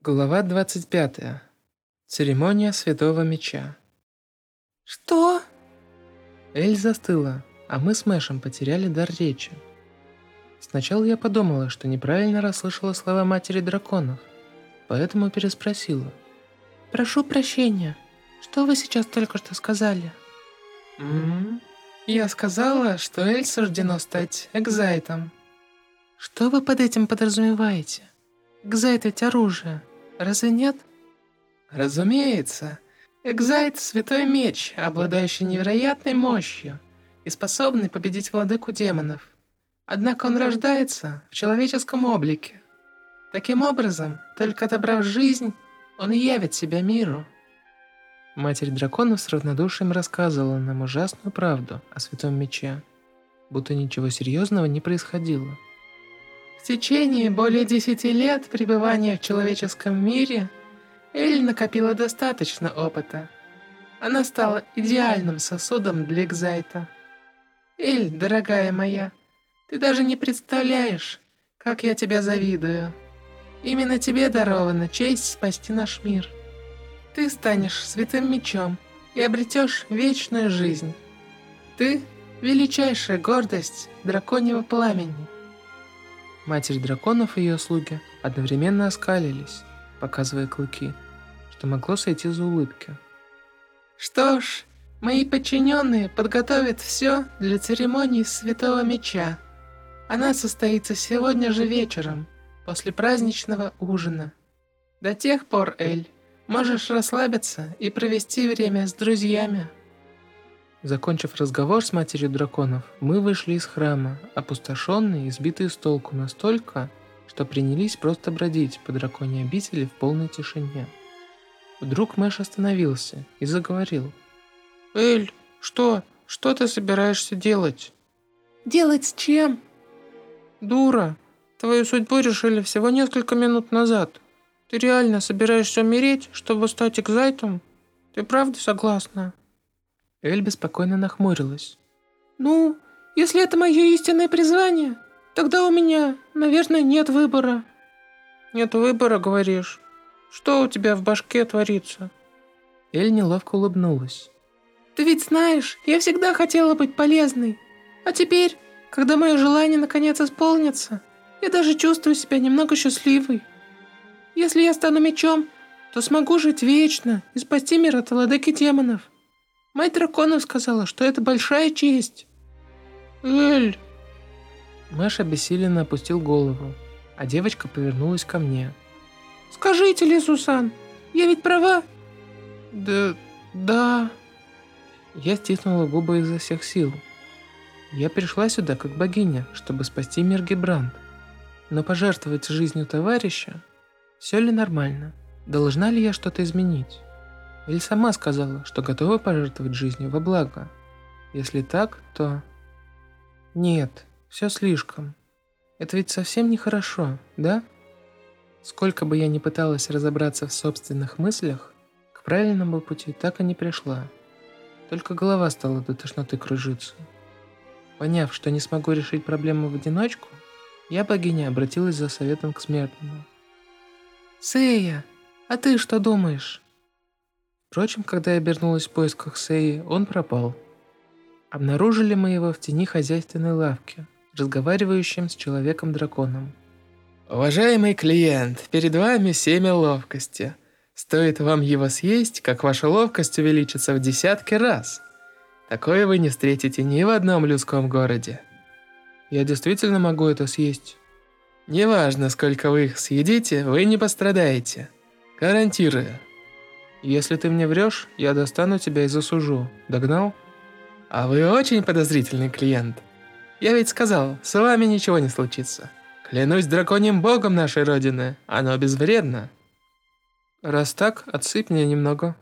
Глава 25. Церемония Святого Меча. «Что?» Эль застыла, а мы с Мэшем потеряли дар речи. Сначала я подумала, что неправильно расслышала слова матери драконов, поэтому переспросила. «Прошу прощения, что вы сейчас только что сказали?» «М-м-м, я сказала, что Эль суждено стать экзайтом». «Что вы под этим подразумеваете? Экзайт ведь оружие, разве нет?» «Разумеется. Экзайт — святой меч, обладающий невероятной мощью и способный победить владыку демонов. Однако он рождается в человеческом облике. Таким образом, только отобрав жизнь, он явит себя миру». Матерь драконов с равнодушием рассказывала нам ужасную правду о святом мече, будто ничего серьезного не происходило. В течение более десяти лет пребывания в человеческом мире Эль накопила достаточно опыта. Она стала идеальным сосудом для Экзайта. Эль, дорогая моя, ты даже не представляешь, как я тебя завидую. Именно тебе дарована честь спасти наш мир. Ты станешь святым мечом и обретешь вечную жизнь. Ты — величайшая гордость драконьего пламени. Матерь драконов и ее слуги одновременно оскалились, показывая клыки, что могло сойти за улыбки. «Что ж, мои подчиненные подготовят все для церемонии Святого Меча. Она состоится сегодня же вечером, после праздничного ужина. До тех пор, Эль, можешь расслабиться и провести время с друзьями». Закончив разговор с матерью драконов, мы вышли из храма, опустошенные и сбитые с толку настолько, что принялись просто бродить по драконьей обители в полной тишине. Вдруг Мэш остановился и заговорил. «Эль, что? Что ты собираешься делать?» «Делать с чем?» «Дура, твою судьбу решили всего несколько минут назад. Ты реально собираешься умереть, чтобы стать экзайтом? Ты правда согласна?» Эль беспокойно нахмурилась. «Ну, если это мое истинное призвание, тогда у меня, наверное, нет выбора». «Нет выбора, говоришь? Что у тебя в башке творится?» Эль неловко улыбнулась. «Ты ведь знаешь, я всегда хотела быть полезной. А теперь, когда мое желание наконец исполнится, я даже чувствую себя немного счастливой. Если я стану мечом, то смогу жить вечно и спасти мир от владыки демонов». Мать драконов сказала, что это большая честь. Эль! Мэш обессиленно опустил голову, а девочка повернулась ко мне. Скажите, Лисусан, я ведь права? Да, да. Я стиснула губы изо всех сил. Я пришла сюда как богиня, чтобы спасти мир Гебранд. Но пожертвовать жизнью товарища? Все ли нормально? Должна ли я что-то изменить? Или сама сказала, что готова пожертвовать жизнью во благо? Если так, то... Нет, все слишком. Это ведь совсем нехорошо, да? Сколько бы я ни пыталась разобраться в собственных мыслях, к правильному пути так и не пришла. Только голова стала до тошноты кружиться. Поняв, что не смогу решить проблему в одиночку, я, богиня, обратилась за советом к смертному. «Сэя, а ты что думаешь?» Впрочем, когда я обернулась в поисках Сеи, он пропал. Обнаружили мы его в тени хозяйственной лавки, разговаривающим с человеком-драконом. «Уважаемый клиент, перед вами семя ловкости. Стоит вам его съесть, как ваша ловкость увеличится в десятки раз. Такое вы не встретите ни в одном людском городе». «Я действительно могу это съесть?» «Неважно, сколько вы их съедите, вы не пострадаете. Гарантирую». Если ты мне врешь, я достану тебя и засужу. Догнал? А вы очень подозрительный клиент. Я ведь сказал, с вами ничего не случится. Клянусь драконьим богом нашей родины, оно безвредно. Раз так, отсыпь мне немного.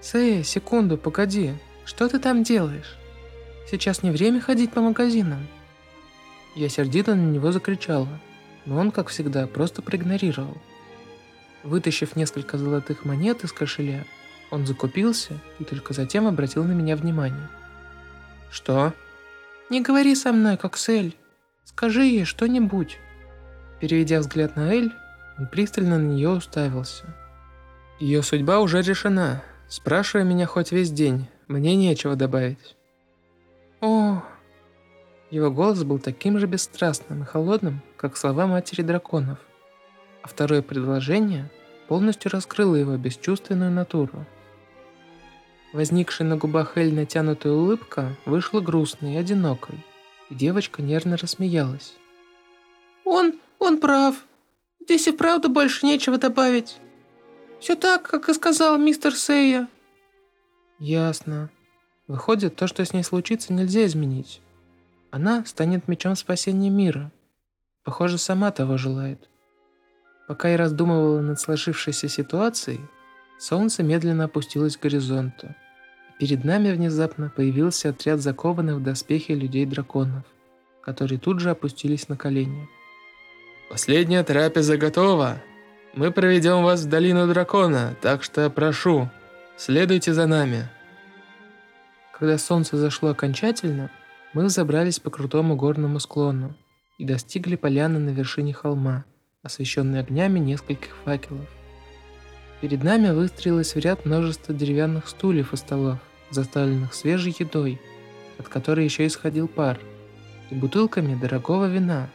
Сэй, секунду, погоди. Что ты там делаешь? Сейчас не время ходить по магазинам. Я сердито на него закричала, но он, как всегда, просто проигнорировал. Вытащив несколько золотых монет из кошеля, он закупился и только затем обратил на меня внимание. «Что?» «Не говори со мной, как с Эль. Скажи ей что-нибудь». Переведя взгляд на Эль, Он пристально на нее уставился. Ее судьба уже решена. Спрашивай меня хоть весь день, мне нечего добавить. О, его голос был таким же бесстрастным и холодным, как слова матери драконов. А второе предложение полностью раскрыло его бесчувственную натуру. Возникшая на губах Эль натянутая улыбка вышла грустной и одинокой, и девочка нервно рассмеялась. «Он, он прав. Здесь и правда больше нечего добавить. Все так, как и сказал мистер Сейя». «Ясно. Выходит, то, что с ней случится, нельзя изменить. Она станет мечом спасения мира. Похоже, сама того желает». Пока я раздумывала над сложившейся ситуацией, солнце медленно опустилось к горизонту. Перед нами внезапно появился отряд закованных в доспехи людей-драконов, которые тут же опустились на колени. «Последняя трапеза готова! Мы проведем вас в долину дракона, так что прошу, следуйте за нами!» Когда солнце зашло окончательно, мы взобрались по крутому горному склону и достигли поляны на вершине холма, освещенной огнями нескольких факелов. Перед нами выстроилось в ряд множество деревянных стульев и столов, заставленных свежей едой, от которой еще исходил пар, и бутылками дорогого вина.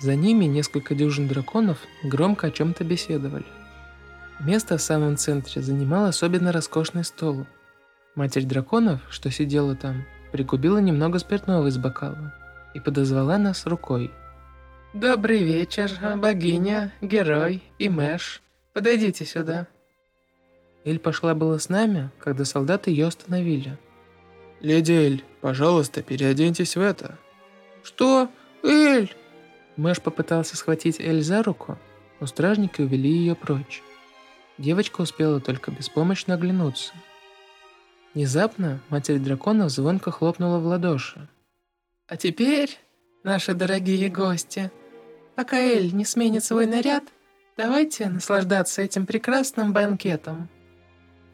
За ними несколько дюжин драконов громко о чем-то беседовали. Место в самом центре занимал особенно роскошный стол. Матерь драконов, что сидела там, пригубила немного спиртного из бокала и подозвала нас рукой. «Добрый вечер, богиня, герой и Мэш. Подойдите сюда». Эль пошла было с нами, когда солдаты ее остановили. «Леди Эль, пожалуйста, переоденьтесь в это». «Что? Эль?» Мэш попытался схватить Эль за руку, но стражники увели ее прочь. Девочка успела только беспомощно оглянуться. Внезапно матерь драконов звонко хлопнула в ладоши. «А теперь, наши дорогие гости, пока Эль не сменит свой наряд, Давайте наслаждаться этим прекрасным банкетом.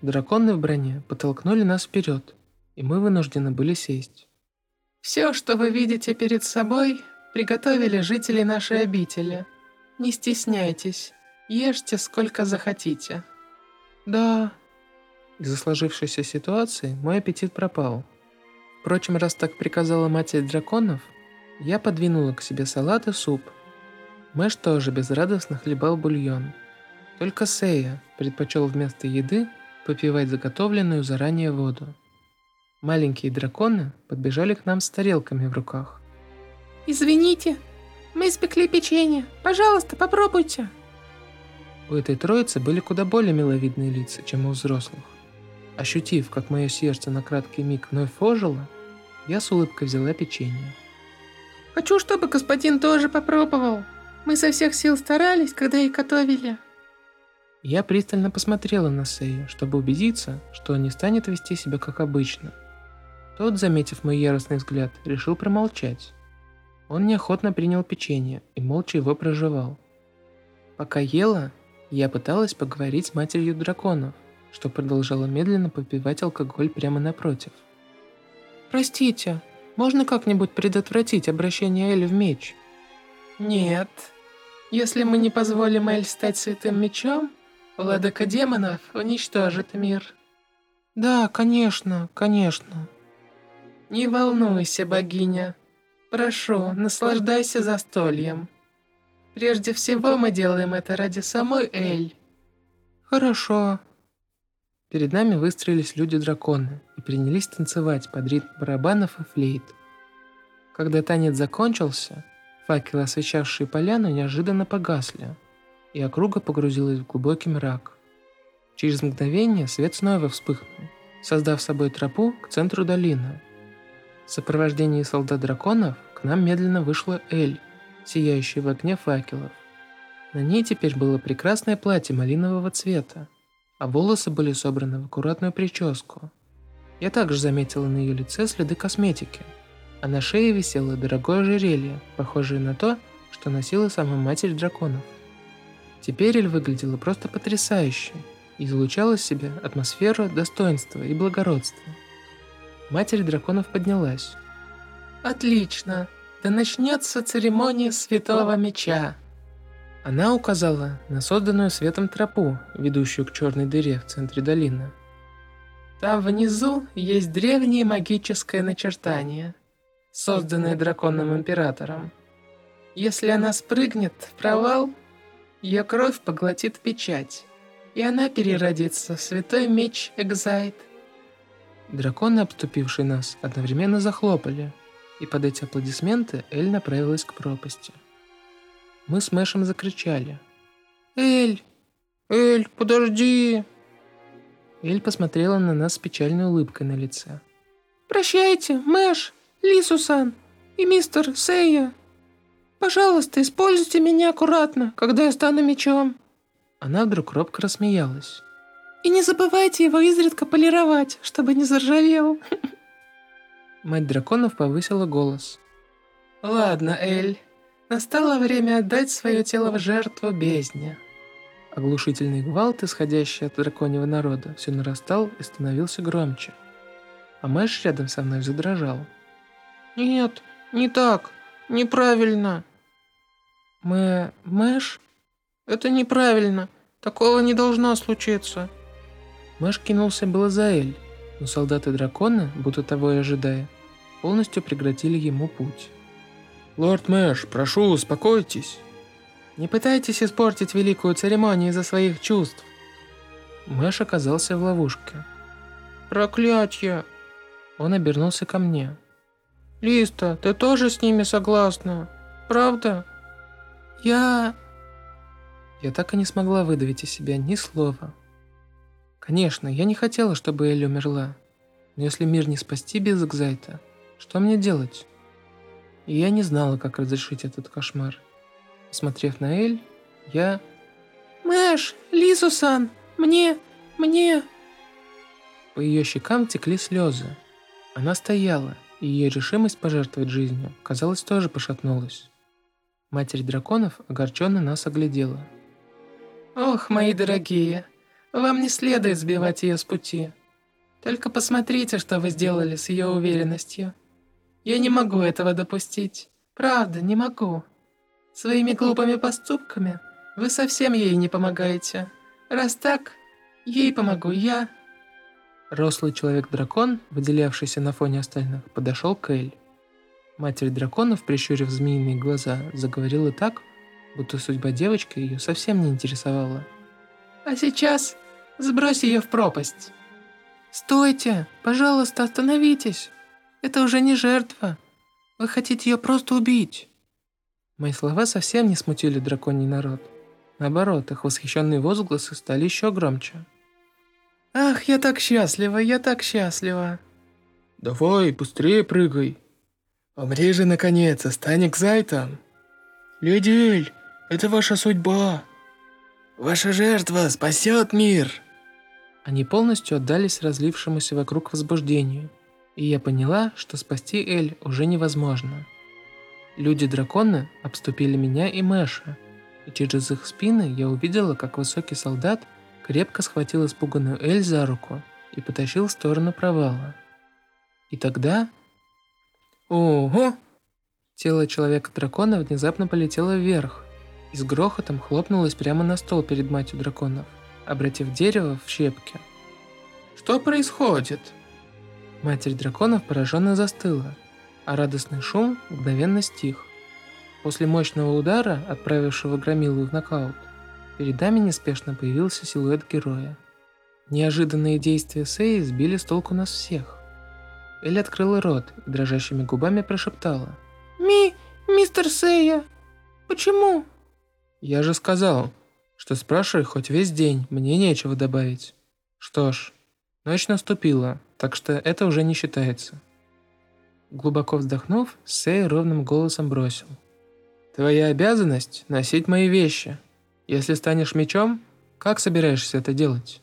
Драконы в броне подтолкнули нас вперед, и мы вынуждены были сесть. Все, что вы видите перед собой, приготовили жители нашей обители. Не стесняйтесь, ешьте сколько захотите. Да. Из-за сложившейся ситуации мой аппетит пропал. Впрочем, раз так приказала матерь драконов, я подвинула к себе салат и суп – Мэш тоже безрадостно хлебал бульон. Только Сея предпочел вместо еды попивать заготовленную заранее воду. Маленькие драконы подбежали к нам с тарелками в руках. «Извините, мы испекли печенье. Пожалуйста, попробуйте». У этой троицы были куда более миловидные лица, чем у взрослых. Ощутив, как мое сердце на краткий миг вновь ожило, я с улыбкой взяла печенье. «Хочу, чтобы господин тоже попробовал», мы со всех сил старались, когда их готовили. Я пристально посмотрела на Сею, чтобы убедиться, что он не станет вести себя как обычно. Тот, заметив мой яростный взгляд, решил промолчать. Он неохотно принял печенье и молча его проживал. Пока ела, я пыталась поговорить с матерью драконов, что продолжала медленно попивать алкоголь прямо напротив. «Простите, можно как-нибудь предотвратить обращение Эли в меч?» Нет. Если мы не позволим Эль стать святым мечом, владыка демонов уничтожит мир. Да, конечно, конечно. Не волнуйся, богиня. Прошу, наслаждайся застольем. Прежде всего мы делаем это ради самой Эль. Хорошо. Перед нами выстроились люди-драконы и принялись танцевать под ритм барабанов и флейт. Когда танец закончился, Факелы, освещавшие поляну, неожиданно погасли, и округа погрузилась в глубокий мрак. Через мгновение свет снова вспыхнул, создав собой тропу к центру долины. В сопровождении солдат-драконов к нам медленно вышла Эль, сияющая в огне факелов. На ней теперь было прекрасное платье малинового цвета, а волосы были собраны в аккуратную прическу. Я также заметила на ее лице следы косметики – а на шее висело дорогое ожерелье, похожее на то, что носила сама Матерь Драконов. Теперь Эль выглядела просто потрясающе и излучала в себе атмосферу достоинства и благородства. Матерь Драконов поднялась. «Отлично! Да начнется церемония Святого Меча!» Она указала на созданную светом тропу, ведущую к черной дыре в центре долины. Там внизу есть древнее магическое начертание, созданное драконом-императором. Если она спрыгнет в провал, ее кровь поглотит печать, и она переродится в святой меч Экзайт. Драконы, обступившие нас, одновременно захлопали, и под эти аплодисменты Эль направилась к пропасти. Мы с Мэшем закричали. «Эль! Эль, подожди!» Эль посмотрела на нас с печальной улыбкой на лице. «Прощайте, Мэш, Лисусан и мистер Сейя!» Пожалуйста, используйте меня аккуратно, когда я стану мечом. Она вдруг робко рассмеялась. И не забывайте его изредка полировать, чтобы не заржавел. Мать драконов повысила голос. Ладно, Эль, настало время отдать свое тело в жертву бездне. Оглушительный гвалт, исходящий от драконьего народа, все нарастал и становился громче. А Мэш рядом со мной задрожал. «Нет, не так, неправильно», мы... Мэш? Это неправильно. Такого не должно случиться. Мэш кинулся было за Эль, но солдаты дракона, будто того и ожидая, полностью преградили ему путь. «Лорд Мэш, прошу, успокойтесь!» «Не пытайтесь испортить великую церемонию из-за своих чувств!» Мэш оказался в ловушке. «Проклятье!» Он обернулся ко мне. «Листа, ты тоже с ними согласна? Правда?» Я... Я так и не смогла выдавить из себя ни слова. Конечно, я не хотела, чтобы Элли умерла. Но если мир не спасти без Экзайта, что мне делать? И я не знала, как разрешить этот кошмар. Посмотрев на Эль, я... Мэш, Лисусан, мне, мне... По ее щекам текли слезы. Она стояла, и ее решимость пожертвовать жизнью, казалось, тоже пошатнулась. Матерь драконов огорченно нас оглядела. «Ох, мои дорогие, вам не следует сбивать ее с пути. Только посмотрите, что вы сделали с ее уверенностью. Я не могу этого допустить. Правда, не могу. Своими глупыми поступками вы совсем ей не помогаете. Раз так, ей помогу я». Рослый человек-дракон, выделявшийся на фоне остальных, подошел к Эль. Матерь драконов, прищурив змеиные глаза, заговорила так, будто судьба девочки ее совсем не интересовала. «А сейчас сбрось ее в пропасть!» «Стойте! Пожалуйста, остановитесь! Это уже не жертва! Вы хотите ее просто убить!» Мои слова совсем не смутили драконий народ. Наоборот, их восхищенные возгласы стали еще громче. «Ах, я так счастлива, я так счастлива!» «Давай, быстрее прыгай!» Умри же, наконец, и стань экзайтом. Леди Эль, это ваша судьба. Ваша жертва спасет мир. Они полностью отдались разлившемуся вокруг возбуждению, и я поняла, что спасти Эль уже невозможно. Люди-драконы обступили меня и Мэша, и через их спины я увидела, как высокий солдат крепко схватил испуганную Эль за руку и потащил в сторону провала. И тогда Ого! Тело человека-дракона внезапно полетело вверх и с грохотом хлопнулось прямо на стол перед матью драконов, обратив дерево в щепки. «Что происходит?» Матерь драконов пораженно застыла, а радостный шум мгновенно стих. После мощного удара, отправившего Громилу в нокаут, перед нами неспешно появился силуэт героя. Неожиданные действия Сеи сбили с толку нас всех. Элли открыла рот и дрожащими губами прошептала. «Ми, мистер Сэя, почему?» «Я же сказал, что спрашивай хоть весь день, мне нечего добавить. Что ж, ночь наступила, так что это уже не считается». Глубоко вздохнув, Сэй ровным голосом бросил. «Твоя обязанность — носить мои вещи. Если станешь мечом, как собираешься это делать?»